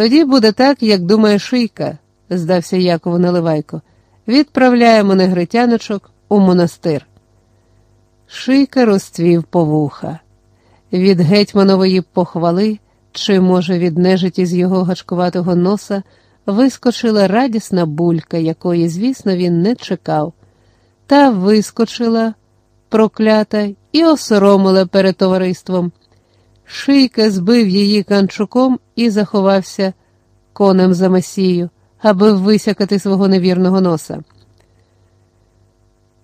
Тоді буде так, як думає шийка, здався Якову Наливайко. Відправляємо негритяночок у монастир. Шийка розцвів по вуха. Від гетьманової похвали, чи, може, від нежиті з його гачкуватого носа, вискочила радісна булька, якої, звісно, він не чекав, та вискочила проклята і осоромила перед товариством. Шийка збив її канчуком і заховався конем за масію, аби висякати свого невірного носа.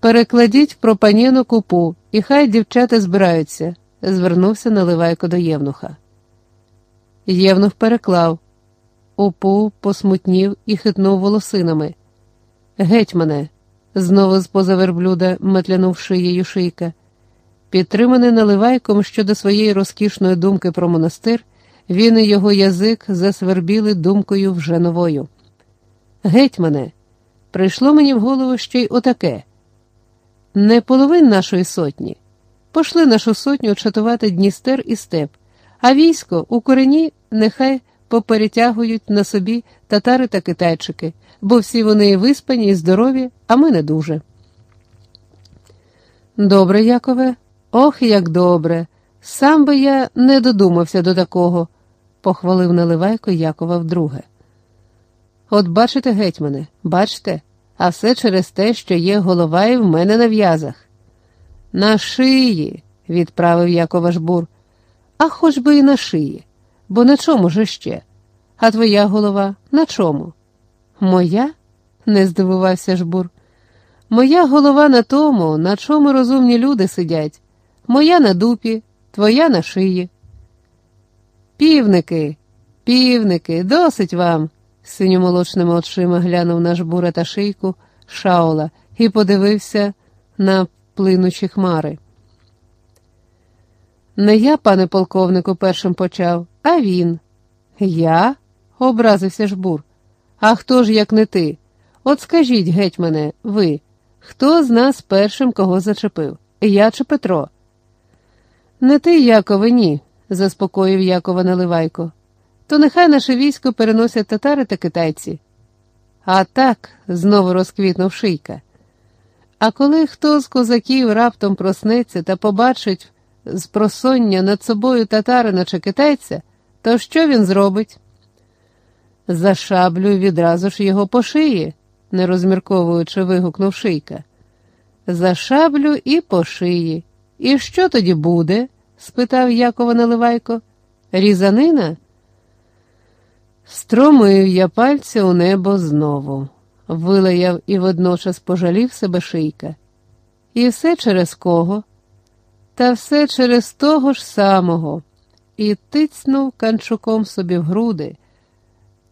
Перекладіть про паніну купу, і хай дівчата збираються, звернувся Наливайко до Євнуха. Євнух переклав. Упу посмутнів і хитнув волосинами. Геть мене, знову з поза верблюда метлянув шиєю шийка. Підтриманий наливайком щодо своєї розкішної думки про монастир, він і його язик засвербіли думкою вже новою. Геть мене, прийшло мені в голову ще й отаке. Не половин нашої сотні. Пошли нашу сотню чатувати Дністер і степ, а військо у корені нехай поперетягують на собі татари та китайчики, бо всі вони виспані і здорові, а ми не дуже. Добре, Якове, ох, як добре. Сам би я не додумався до такого, похвалив Наливайко Якова вдруге. От бачите, гетьмане, бачите, а все через те, що є голова і в мене на в'язах. На шиї, відправив Якова жбур, а хоч би і на шиї, бо на чому ж ще? А твоя голова на чому? Моя? не здивувався жбур. Моя голова на тому, на чому розумні люди сидять, моя на дупі, твоя на шиї. Півники, півники, досить вам, синьомолочними очима глянув на жбура та шийку шаула і подивився на плинучі хмари. Не я, пане полковнику, першим почав, а він. Я? образився жбур. А хто ж, як не ти? От скажіть, геть мене, ви, хто з нас першим кого зачепив? Я чи Петро? Не ти, Якове, ні, заспокоїв Якова Наливайко. То нехай наше військо переносять татари та китайці. А так, знову розквітнув шийка. А коли хто з козаків раптом проснеться та побачить з просоння над собою татарина чи китайця, то що він зробить? За шаблю відразу ж його по шиї, не розмірковуючи, вигукнув шийка. За шаблю і по шиї. І що тоді буде? спитав Якова Наливайко. Різанина? Стромив я пальця у небо знову, вилаяв і водночас пожалів себе шийка. І все через кого? Та все через того ж самого, і тицнув канчуком собі в груди,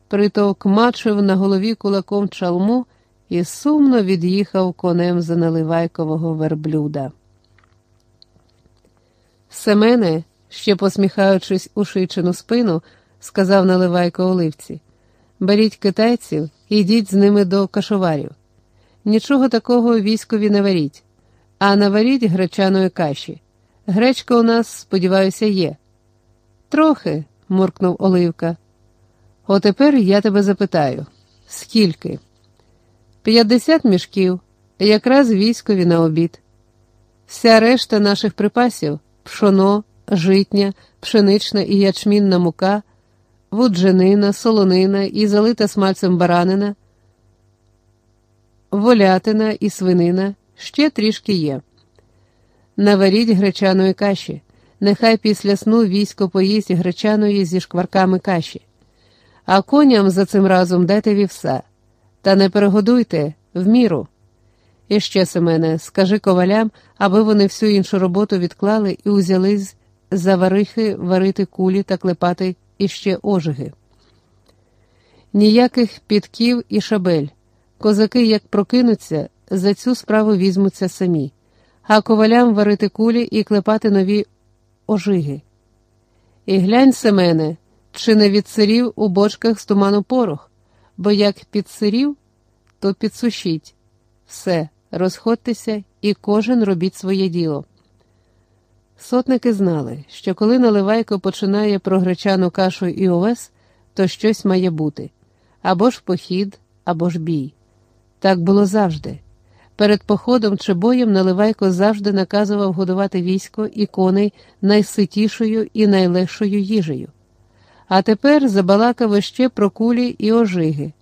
притовкмачив на голові кулаком чалму і сумно від'їхав конем за наливайкового верблюда. Семене, ще посміхаючись у шийчину спину, сказав Наливайко Оливці. Беріть китайців і йдіть з ними до кашоварів. Нічого такого військові не варіть, а наваріть гречаної каші. Гречка у нас, сподіваюся, є. Трохи, муркнув Оливка. Отепер я тебе запитаю скільки? П'ятдесят мішків, якраз військові на обід. Вся решта наших припасів пшоно, житня, пшенична і ячмінна мука, вудженина, солонина і залита смальцем баранина, волятина і свинина ще трішки є. Наваріть гречаної каші, нехай після сну військо поїсть гречаної зі шкварками каші, а коням за цим разом дайте вівса, та не перегодуйте в міру. І ще, Семене, скажи ковалям, аби вони всю іншу роботу відклали і узялись за варихи варити кулі та клепати іще ожиги. Ніяких підків і шабель. Козаки, як прокинуться, за цю справу візьмуться самі, а ковалям варити кулі і клепати нові ожиги. І глянь, Семене, чи не відсирів у бочках з туману порох, бо як підсирів, то підсушіть. Все, розходьтеся і кожен робіть своє діло. Сотники знали, що коли Наливайко починає про гречану кашу і овес, то щось має бути або ж похід, або ж бій. Так було завжди. Перед походом чи боєм Наливайко завжди наказував годувати військо і коней найситішою і найлегшою їжею. А тепер забалакав іще про кулі і ожиги.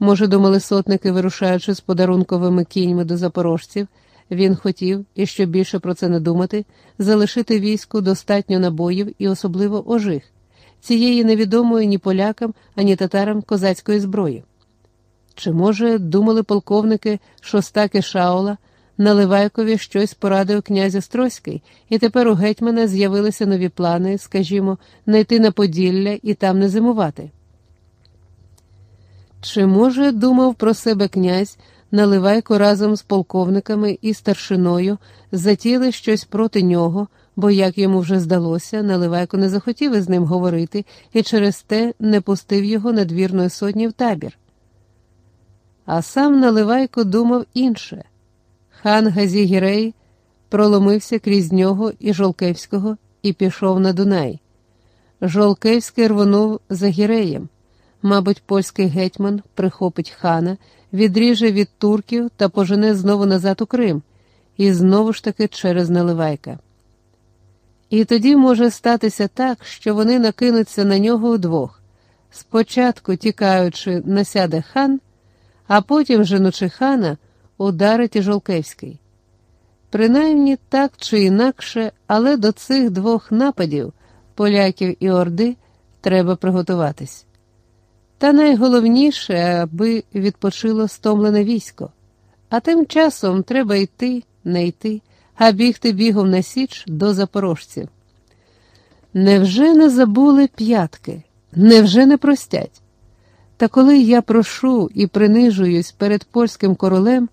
Може, думали сотники, вирушаючи з подарунковими кіньми до запорожців, він хотів, і що більше про це не думати, залишити війську достатньо набоїв і особливо ожиг, цієї невідомої ні полякам, ані татарам козацької зброї. Чи, може, думали полковники Шостаки Шаула, Наливайкові щось порадив князя Стройський, і тепер у гетьмана з'явилися нові плани, скажімо, найти на Поділля і там не зимувати. Чи, може, думав про себе князь, Наливайко разом з полковниками і старшиною затіли щось проти нього, бо, як йому вже здалося, Наливайко не захотів із ним говорити і через те не пустив його надвірної сотні в табір. А сам Наливайко думав інше. Хан Газігірей проломився крізь нього і Жолкевського і пішов на Дунай. Жолкевський рвонув за гіреєм. Мабуть, польський гетьман прихопить хана, відріже від турків та пожене знову назад у Крим, і знову ж таки через Наливайка. І тоді може статися так, що вони накинуться на нього удвох. Спочатку, тікаючи, насяде хан, а потім, женучи хана, ударить і Жолкевський. Принаймні так чи інакше, але до цих двох нападів, поляків і Орди, треба приготуватись. Та найголовніше, аби відпочило стомлене військо. А тим часом треба йти, не йти, а бігти бігом на січ до запорожців. Невже не забули п'ятки? Невже не простять? Та коли я прошу і принижуюсь перед польським королем,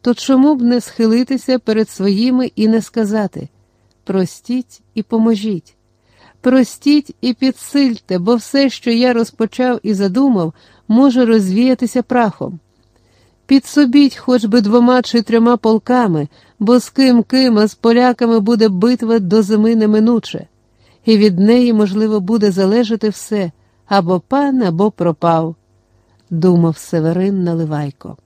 то чому б не схилитися перед своїми і не сказати простіть і поможіть, простіть і підсильте, бо все, що я розпочав і задумав, може розвіятися прахом. Підсобіть хоч би двома чи трьома полками, бо з ким ким, а з поляками буде битва до зими неминуче, і від неї, можливо, буде залежати все або пан, або пропав думав Северин Наливайко.